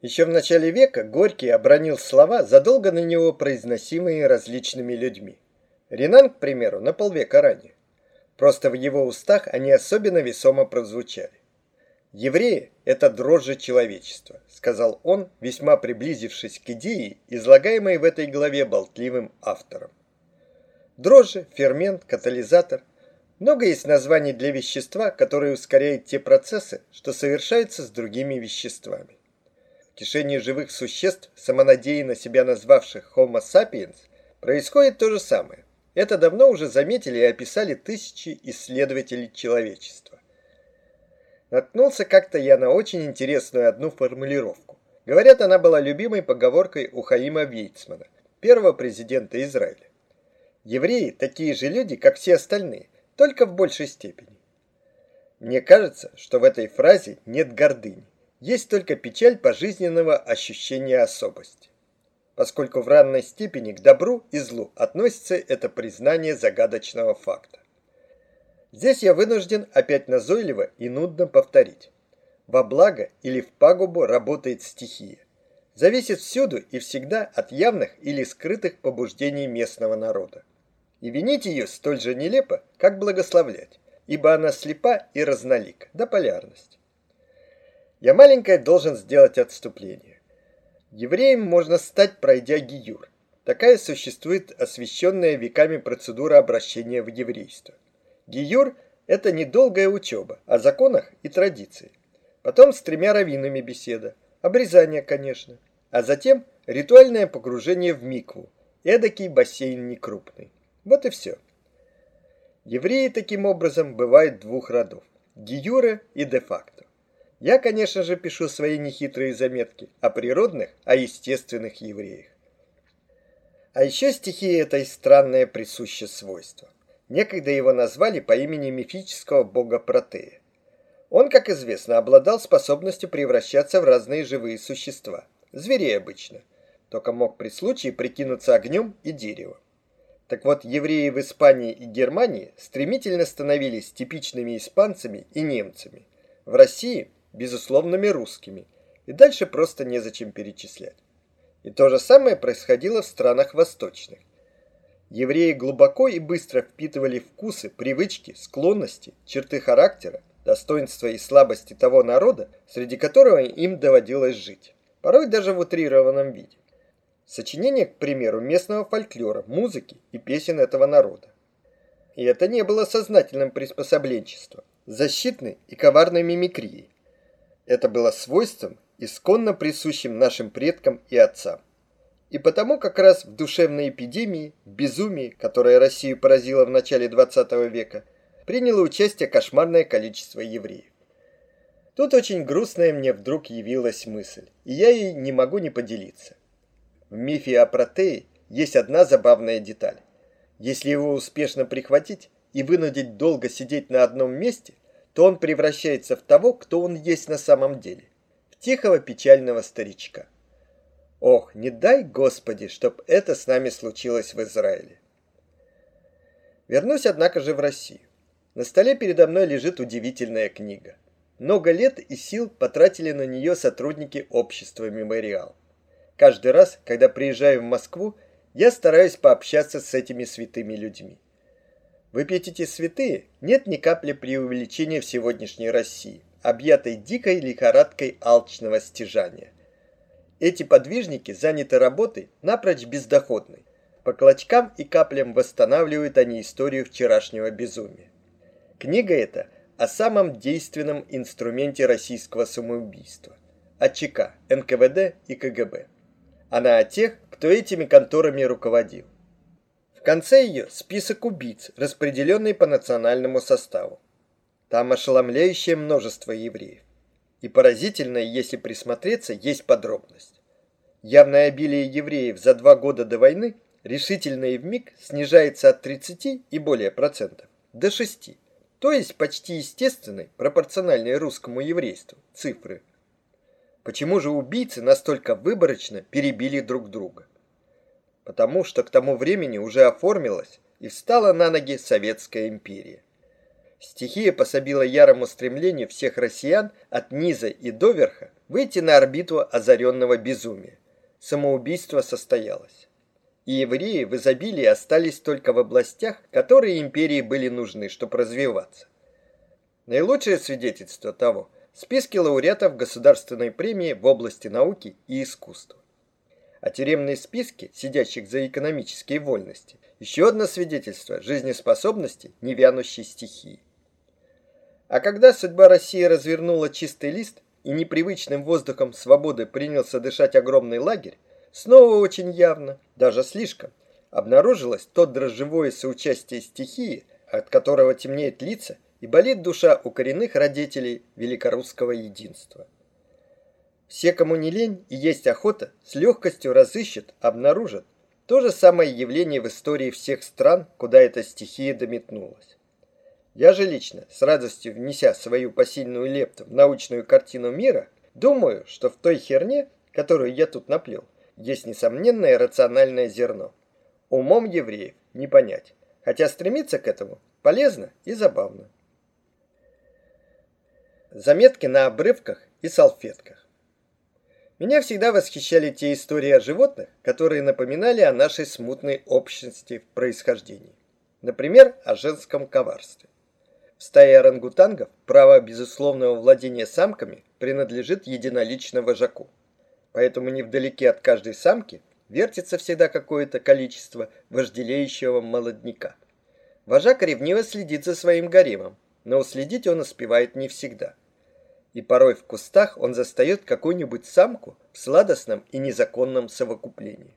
Еще в начале века Горький обронил слова, задолго на него произносимые различными людьми. Ренан, к примеру, на полвека ранее. Просто в его устах они особенно весомо прозвучали. «Евреи – это дрожжи человечества», – сказал он, весьма приблизившись к идее, излагаемой в этой главе болтливым автором. Дрожжи, фермент, катализатор – много есть названий для вещества, которое ускоряет те процессы, что совершаются с другими веществами. Течение живых существ, самонадеянно себя назвавших Homo sapiens, происходит то же самое. Это давно уже заметили и описали тысячи исследователей человечества. Наткнулся как-то я на очень интересную одну формулировку. Говорят, она была любимой поговоркой у Хаима Вейцмана, первого президента Израиля. Евреи такие же люди, как все остальные – только в большей степени. Мне кажется, что в этой фразе нет гордыни, есть только печаль пожизненного ощущения особости. Поскольку в равной степени к добру и злу относится это признание загадочного факта. Здесь я вынужден опять назойливо и нудно повторить. Во благо или в пагубу работает стихия. Зависит всюду и всегда от явных или скрытых побуждений местного народа. И винить ее столь же нелепо, как благословлять, ибо она слепа и разнолик, до полярности. Я маленькое должен сделать отступление. Евреем можно стать, пройдя гиюр. Такая существует освященная веками процедура обращения в еврейство. Гиюр – это недолгая учеба о законах и традиции. Потом с тремя раввинами беседа, обрезание, конечно, а затем ритуальное погружение в микву, эдакий бассейн некрупный. Вот и все. Евреи таким образом бывают двух родов – гиюре и де-факто. Я, конечно же, пишу свои нехитрые заметки о природных, о естественных евреях. А еще стихии этой странное присуще свойство. Некогда его назвали по имени мифического бога Протея. Он, как известно, обладал способностью превращаться в разные живые существа, зверей обычно, только мог при случае прикинуться огнем и деревом. Так вот, евреи в Испании и Германии стремительно становились типичными испанцами и немцами. В России – безусловными русскими. И дальше просто незачем перечислять. И то же самое происходило в странах восточных. Евреи глубоко и быстро впитывали вкусы, привычки, склонности, черты характера, достоинства и слабости того народа, среди которого им доводилось жить. Порой даже в утрированном виде. Сочинение, к примеру, местного фольклора, музыки и песен этого народа. И это не было сознательным приспособленчеством, защитной и коварной мимикрией. Это было свойством, исконно присущим нашим предкам и отцам. И потому как раз в душевной эпидемии, безумии, которая Россию поразила в начале 20 века, приняло участие кошмарное количество евреев. Тут очень грустная мне вдруг явилась мысль, и я ей не могу не поделиться. В мифе о Протее есть одна забавная деталь. Если его успешно прихватить и вынудить долго сидеть на одном месте, то он превращается в того, кто он есть на самом деле. В тихого печального старичка. Ох, не дай Господи, чтоб это с нами случилось в Израиле. Вернусь, однако же, в Россию. На столе передо мной лежит удивительная книга. Много лет и сил потратили на нее сотрудники общества «Мемориал». Каждый раз, когда приезжаю в Москву, я стараюсь пообщаться с этими святыми людьми. В эпитете «святые» нет ни капли преувеличения в сегодняшней России, объятой дикой лихорадкой алчного стяжания. Эти подвижники заняты работой, напрочь бездоходной. По клочкам и каплям восстанавливают они историю вчерашнего безумия. Книга эта о самом действенном инструменте российского самоубийства – АЧК, НКВД и КГБ. Она о тех, кто этими конторами руководил. Конце ее список убийц, распределенный по национальному составу. Там ошеломляющее множество евреев. И поразительно, если присмотреться, есть подробность. Явное обилие евреев за два года до войны решительно и вмиг снижается от 30 и более процентов до 6, то есть почти естественной, пропорциональной русскому еврейству, цифры Почему же убийцы настолько выборочно перебили друг друга? Потому что к тому времени уже оформилась и встала на ноги Советская империя. Стихия пособила ярому стремлению всех россиян от низа и до верха выйти на орбиту озаренного безумия. Самоубийство состоялось. И евреи в изобилии остались только в областях, которые империи были нужны, чтобы развиваться. Наилучшее свидетельство того – списки лауреатов государственной премии в области науки и искусства. А тюремные списки, сидящих за экономические вольности, еще одно свидетельство жизнеспособности невянущей стихии. А когда судьба России развернула чистый лист и непривычным воздухом свободы принялся дышать огромный лагерь, снова очень явно, даже слишком, обнаружилось то дрожжевое соучастие стихии, от которого темнеет лица и болит душа у коренных родителей великорусского единства. Все, кому не лень и есть охота, с легкостью разыщут, обнаружат то же самое явление в истории всех стран, куда эта стихия дометнулась. Я же лично, с радостью внеся свою посильную лепту в научную картину мира, думаю, что в той херне, которую я тут наплел, есть несомненное рациональное зерно. Умом евреев не понять, хотя стремиться к этому полезно и забавно. Заметки на обрывках и салфетках. Меня всегда восхищали те истории о животных, которые напоминали о нашей смутной общности в происхождении. Например, о женском коварстве. В стае орангутангов право безусловного владения самками принадлежит единолично вожаку. Поэтому невдалеке от каждой самки вертится всегда какое-то количество вожделеющего молодняка. Вожак ревниво следит за своим гаремом, но уследить он успевает не всегда. И порой в кустах он застает какую-нибудь самку в сладостном и незаконном совокуплении.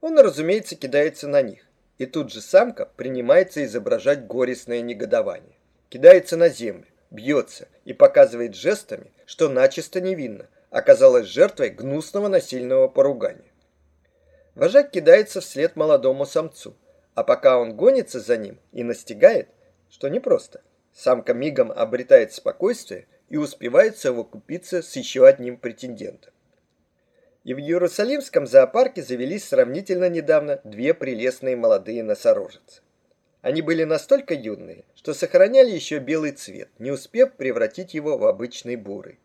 Он, разумеется, кидается на них, и тут же самка принимается изображать горестное негодование кидается на землю, бьется и показывает жестами, что начисто невинно, оказалась жертвой гнусного насильного поругания. Вожак кидается вслед молодому самцу, а пока он гонится за ним и настигает, что непросто, самка мигом обретает спокойствие и успевает совокупиться с еще одним претендентом. И в Иерусалимском зоопарке завелись сравнительно недавно две прелестные молодые носорожицы. Они были настолько юные, что сохраняли еще белый цвет, не успев превратить его в обычный бурый.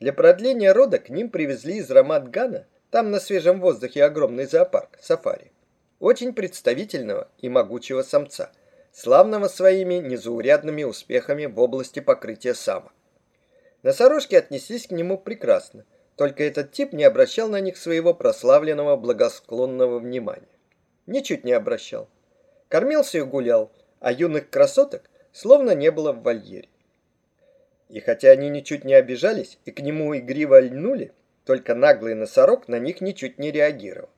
Для продления рода к ним привезли из Рамат-Гана, там на свежем воздухе огромный зоопарк, сафари, очень представительного и могучего самца, славного своими незаурядными успехами в области покрытия самок. Носорожки отнеслись к нему прекрасно, только этот тип не обращал на них своего прославленного благосклонного внимания. Ничуть не обращал. Кормился и гулял, а юных красоток словно не было в вольере. И хотя они ничуть не обижались и к нему игриво льнули, только наглый носорог на них ничуть не реагировал.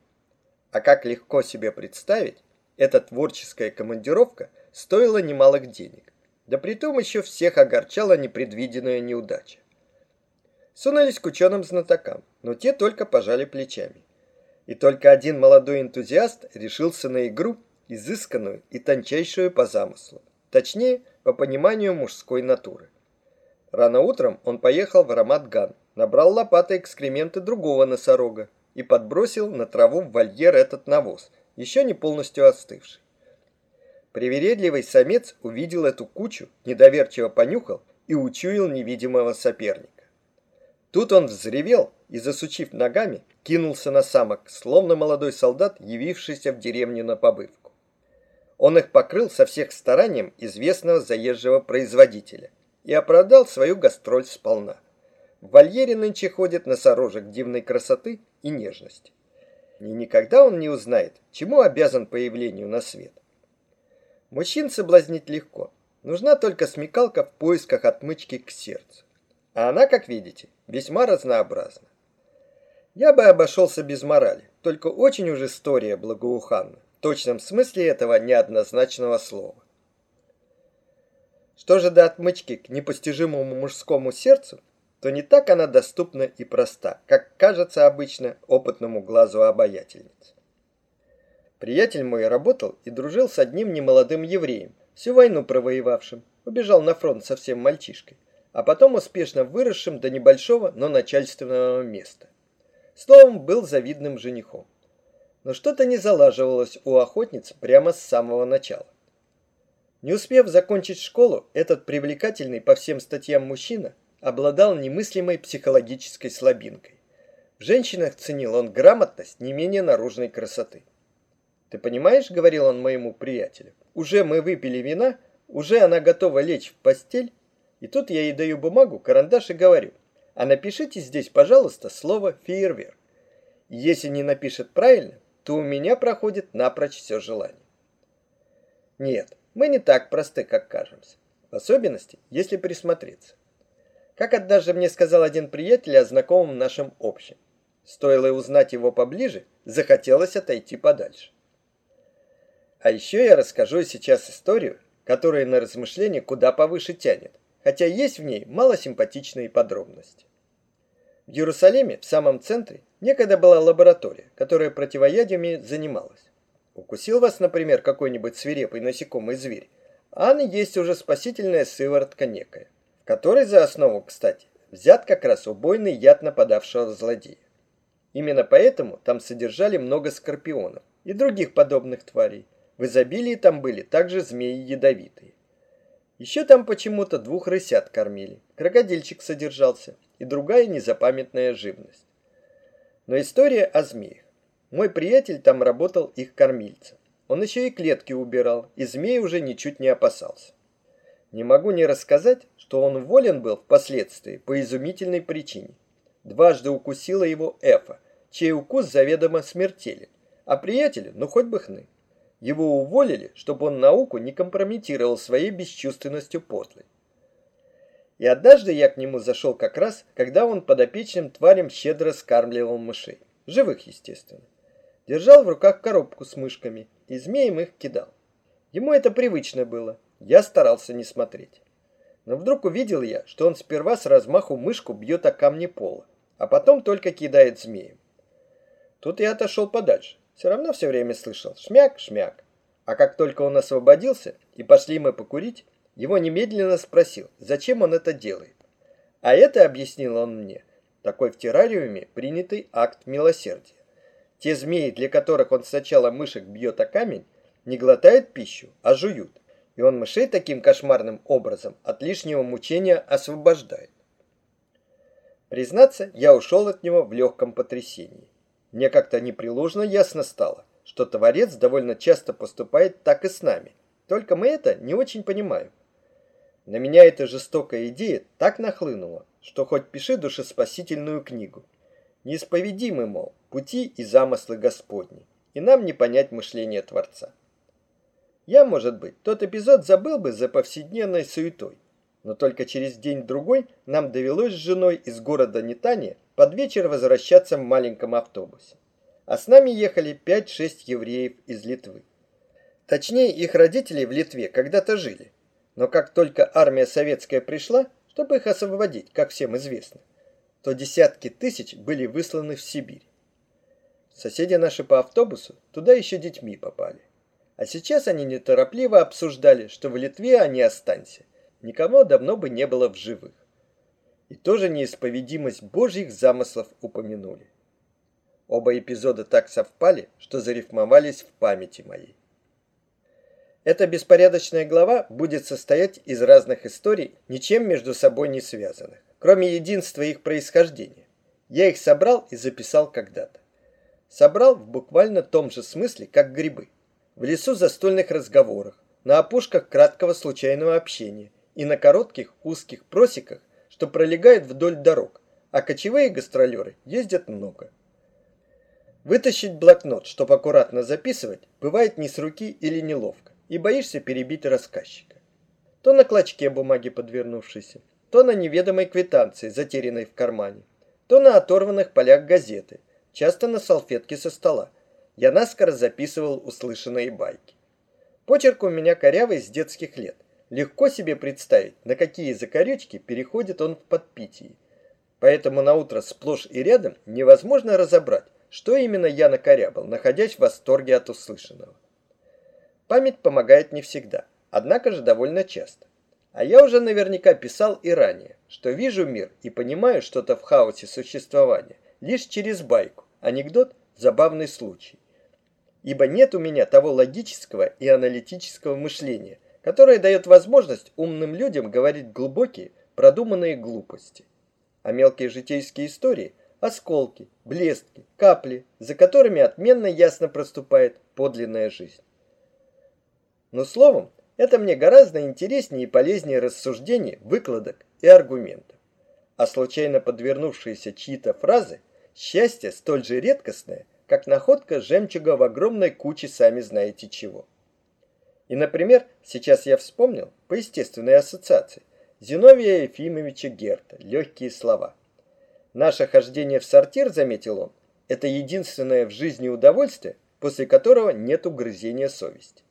А как легко себе представить, эта творческая командировка стоила немалых денег. Да притом еще всех огорчала непредвиденная неудача. Сунулись к ученым-знатокам, но те только пожали плечами. И только один молодой энтузиаст решился на игру изысканную и тончайшую по замыслу, точнее, по пониманию мужской натуры. Рано утром он поехал в Рамат-Ган, набрал лопатой экскременты другого носорога и подбросил на траву в вольер этот навоз, еще не полностью остывший. Привередливый самец увидел эту кучу, недоверчиво понюхал и учуял невидимого соперника. Тут он взревел и, засучив ногами, кинулся на самок, словно молодой солдат, явившийся в деревню на побывку. Он их покрыл со всех старанием известного заезжего производителя и оправдал свою гастроль сполна. В вольере нынче ходит носорожек дивной красоты и нежности. И никогда он не узнает, чему обязан появлению на свет. Мужчин соблазнить легко. Нужна только смекалка в поисках отмычки к сердцу. А она, как видите, весьма разнообразна. Я бы обошелся без морали, только очень уж история благоуханна точном смысле этого неоднозначного слова. Что же до отмычки к непостижимому мужскому сердцу, то не так она доступна и проста, как кажется обычно опытному глазу обаятельницы. Приятель мой работал и дружил с одним немолодым евреем, всю войну провоевавшим, убежал на фронт совсем мальчишкой, а потом успешно выросшим до небольшого, но начальственного места. Словом, был завидным женихом но что-то не залаживалось у охотниц прямо с самого начала. Не успев закончить школу, этот привлекательный по всем статьям мужчина обладал немыслимой психологической слабинкой. В женщинах ценил он грамотность не менее наружной красоты. «Ты понимаешь, — говорил он моему приятелю, — уже мы выпили вина, уже она готова лечь в постель, и тут я ей даю бумагу, карандаш и говорю, а напишите здесь, пожалуйста, слово «фейерверк». Если не напишет правильно, то у меня проходит напрочь все желание. Нет, мы не так просты, как кажемся. В особенности, если присмотреться. Как однажды мне сказал один приятель о знакомом нашем общем. Стоило узнать его поближе, захотелось отойти подальше. А еще я расскажу сейчас историю, которая на размышление куда повыше тянет, хотя есть в ней малосимпатичные подробности. В Иерусалиме, в самом центре, некогда была лаборатория, которая противоядиями занималась. Укусил вас, например, какой-нибудь свирепый насекомый зверь, а есть уже спасительная сыворотка некая, в которой за основу, кстати, взят как раз убойный яд нападавшего злодея. Именно поэтому там содержали много скорпионов и других подобных тварей. В изобилии там были также змеи ядовитые. Еще там почему-то двух рысят кормили, крокодильчик содержался и другая незапамятная живность. Но история о змеях. Мой приятель там работал их кормильцем. Он еще и клетки убирал, и змей уже ничуть не опасался. Не могу не рассказать, что он уволен был впоследствии по изумительной причине. Дважды укусила его Эфа, чей укус заведомо смертелен, а приятелю ну хоть бы хны. Его уволили, чтобы он науку не компрометировал своей бесчувственностью подлой. И однажды я к нему зашел как раз, когда он подопечным тварям щедро скармливал мышей. Живых, естественно. Держал в руках коробку с мышками и змеем их кидал. Ему это привычно было, я старался не смотреть. Но вдруг увидел я, что он сперва с размаху мышку бьет о камни пола, а потом только кидает змеем. Тут я отошел подальше, все равно все время слышал «шмяк-шмяк». А как только он освободился и пошли мы покурить, его немедленно спросил, зачем он это делает. А это, объяснил он мне, такой в террариуме принятый акт милосердия. Те змеи, для которых он сначала мышек бьет о камень, не глотают пищу, а жуют. И он мышей таким кошмарным образом от лишнего мучения освобождает. Признаться, я ушел от него в легком потрясении. Мне как-то непреложно ясно стало, что Творец довольно часто поступает так и с нами, только мы это не очень понимаем. На меня эта жестокая идея так нахлынула, что хоть пиши душеспасительную книгу. Неисповедимы, мол, пути и замыслы Господни, и нам не понять мышление Творца. Я, может быть, тот эпизод забыл бы за повседневной суетой, но только через день-другой нам довелось с женой из города Нетания под вечер возвращаться в маленьком автобусе. А с нами ехали 5-6 евреев из Литвы. Точнее, их родители в Литве когда-то жили. Но как только армия советская пришла, чтобы их освободить, как всем известно, то десятки тысяч были высланы в Сибирь. Соседи наши по автобусу туда еще детьми попали. А сейчас они неторопливо обсуждали, что в Литве они останься – никому давно бы не было в живых. И тоже неисповедимость Божьих замыслов упомянули. Оба эпизода так совпали, что зарифмовались в памяти моей. Эта беспорядочная глава будет состоять из разных историй, ничем между собой не связанных, кроме единства их происхождения. Я их собрал и записал когда-то. Собрал в буквально том же смысле, как грибы. В лесу застольных разговорах, на опушках краткого случайного общения, и на коротких узких просеках, что пролегают вдоль дорог, а кочевые гастролеры ездят много. Вытащить блокнот, чтобы аккуратно записывать, бывает не с руки или неловко, и боишься перебить рассказчика. То на клочке бумаги подвернувшейся, то на неведомой квитанции, затерянной в кармане, то на оторванных полях газеты, часто на салфетке со стола. Я наскоро записывал услышанные байки. Почерк у меня корявый с детских лет, Легко себе представить, на какие закорючки переходит он в подпитии. Поэтому на утро сплошь и рядом невозможно разобрать, что именно я накорябал, находясь в восторге от услышанного. Память помогает не всегда, однако же довольно часто. А я уже наверняка писал и ранее, что вижу мир и понимаю что-то в хаосе существования лишь через байку, анекдот, забавный случай. Ибо нет у меня того логического и аналитического мышления – которая дает возможность умным людям говорить глубокие, продуманные глупости. А мелкие житейские истории – осколки, блестки, капли, за которыми отменно ясно проступает подлинная жизнь. Но словом, это мне гораздо интереснее и полезнее рассуждений, выкладок и аргументов. А случайно подвернувшиеся чьи-то фразы – счастье столь же редкостное, как находка жемчуга в огромной куче сами знаете чего. И, например, сейчас я вспомнил, по естественной ассоциации, Зиновия Ефимовича Герта «Легкие слова». Наше хождение в сортир, заметил он, это единственное в жизни удовольствие, после которого нет угрызения совести.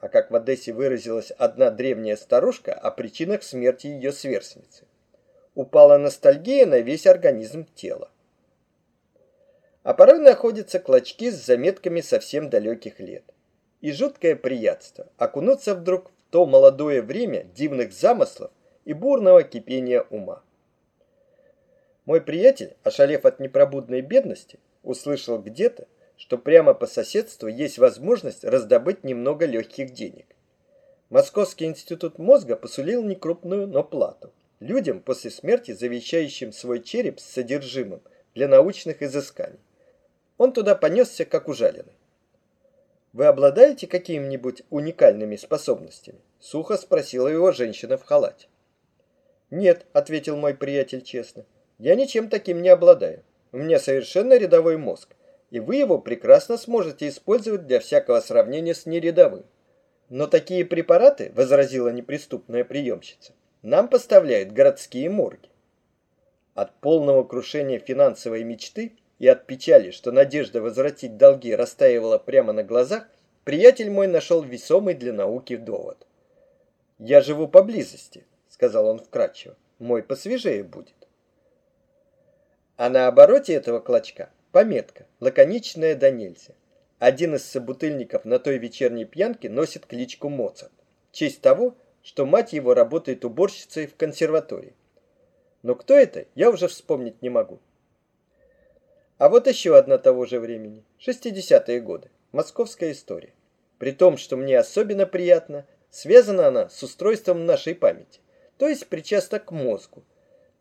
А как в Одессе выразилась одна древняя старушка о причинах смерти ее сверстницы. Упала ностальгия на весь организм тела. А порой находятся клочки с заметками совсем далеких лет и жуткое приятство окунуться вдруг в то молодое время дивных замыслов и бурного кипения ума. Мой приятель, ошалев от непробудной бедности, услышал где-то, что прямо по соседству есть возможность раздобыть немного легких денег. Московский институт мозга посулил некрупную, но плату людям после смерти, завещающим свой череп с содержимым для научных изысканий. Он туда понесся, как ужаленный. «Вы обладаете какими-нибудь уникальными способностями?» — сухо спросила его женщина в халате. «Нет», — ответил мой приятель честно, — «я ничем таким не обладаю. У меня совершенно рядовой мозг, и вы его прекрасно сможете использовать для всякого сравнения с нерядовым. Но такие препараты, — возразила неприступная приемщица, — нам поставляют городские морги. От полного крушения финансовой мечты и от печали, что надежда возвратить долги растаивала прямо на глазах, приятель мой нашел весомый для науки довод. «Я живу поблизости», — сказал он вкратчиво, — «мой посвежее будет». А на обороте этого клочка пометка, лаконичная до нельзя. Один из собутыльников на той вечерней пьянке носит кличку Моцарт, честь того, что мать его работает уборщицей в консерватории. Но кто это, я уже вспомнить не могу. А вот еще одна того же времени. 60-е годы. Московская история. При том, что мне особенно приятно, связана она с устройством нашей памяти, то есть причастна к мозгу.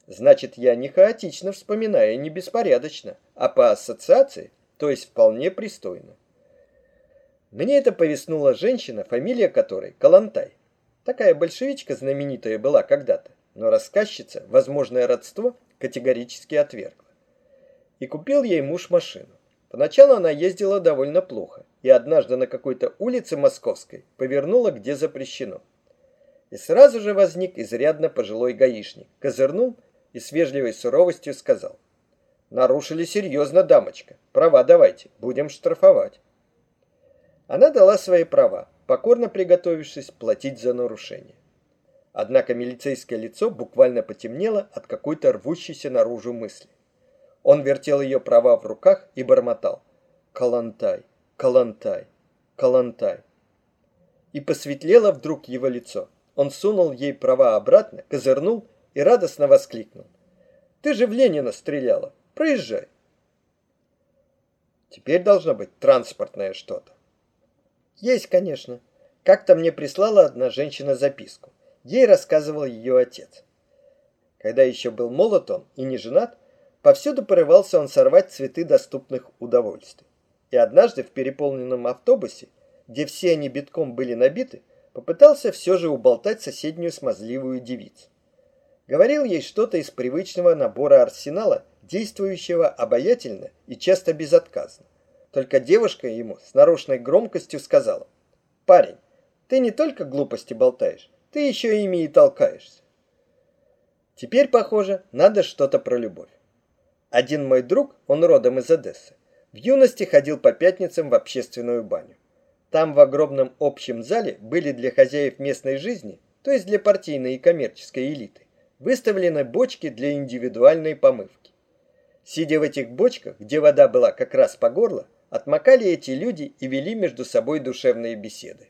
Значит, я не хаотично вспоминаю, не беспорядочно, а по ассоциации, то есть вполне пристойно. Мне это повестнула женщина, фамилия которой Калантай. Такая большевичка знаменитая была когда-то, но рассказчица возможное родство категорически отвергла и купил ей муж машину. Поначалу она ездила довольно плохо, и однажды на какой-то улице московской повернула, где запрещено. И сразу же возник изрядно пожилой гаишник, козырнул и с вежливой суровостью сказал. «Нарушили серьезно, дамочка. Права давайте, будем штрафовать». Она дала свои права, покорно приготовившись платить за нарушение. Однако милицейское лицо буквально потемнело от какой-то рвущейся наружу мысли. Он вертел ее права в руках и бормотал. «Калантай, Калантай, Калантай». И посветлело вдруг его лицо. Он сунул ей права обратно, козырнул и радостно воскликнул. «Ты же в Ленина стреляла! Проезжай!» Теперь должно быть транспортное что-то. Есть, конечно. Как-то мне прислала одна женщина записку. Ей рассказывал ее отец. Когда еще был молод он и не женат, Повсюду порывался он сорвать цветы доступных удовольствий. И однажды в переполненном автобусе, где все они битком были набиты, попытался все же уболтать соседнюю смазливую девицу. Говорил ей что-то из привычного набора арсенала, действующего обаятельно и часто безотказно. Только девушка ему с нарочной громкостью сказала, «Парень, ты не только глупости болтаешь, ты еще ими и толкаешься». Теперь, похоже, надо что-то про любовь. Один мой друг, он родом из Одессы, в юности ходил по пятницам в общественную баню. Там в огромном общем зале были для хозяев местной жизни, то есть для партийной и коммерческой элиты, выставлены бочки для индивидуальной помывки. Сидя в этих бочках, где вода была как раз по горло, отмокали эти люди и вели между собой душевные беседы.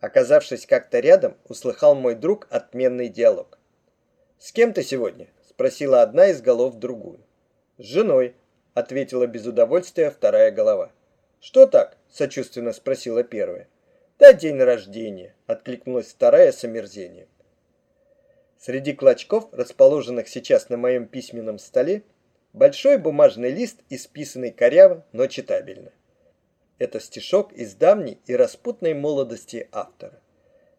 Оказавшись как-то рядом, услыхал мой друг отменный диалог. «С кем ты сегодня?» – спросила одна из голов другую. «С женой», — ответила без удовольствия вторая голова. «Что так?» — сочувственно спросила первая. «Да день рождения», — откликнулась вторая с омерзением. Среди клочков, расположенных сейчас на моем письменном столе, большой бумажный лист, исписанный коряво, но читабельно. Это стишок из давней и распутной молодости автора.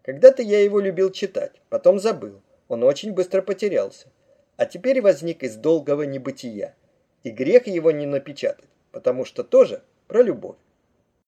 Когда-то я его любил читать, потом забыл. Он очень быстро потерялся. А теперь возник из долгого небытия. И грех его не напечатать, потому что тоже про любовь.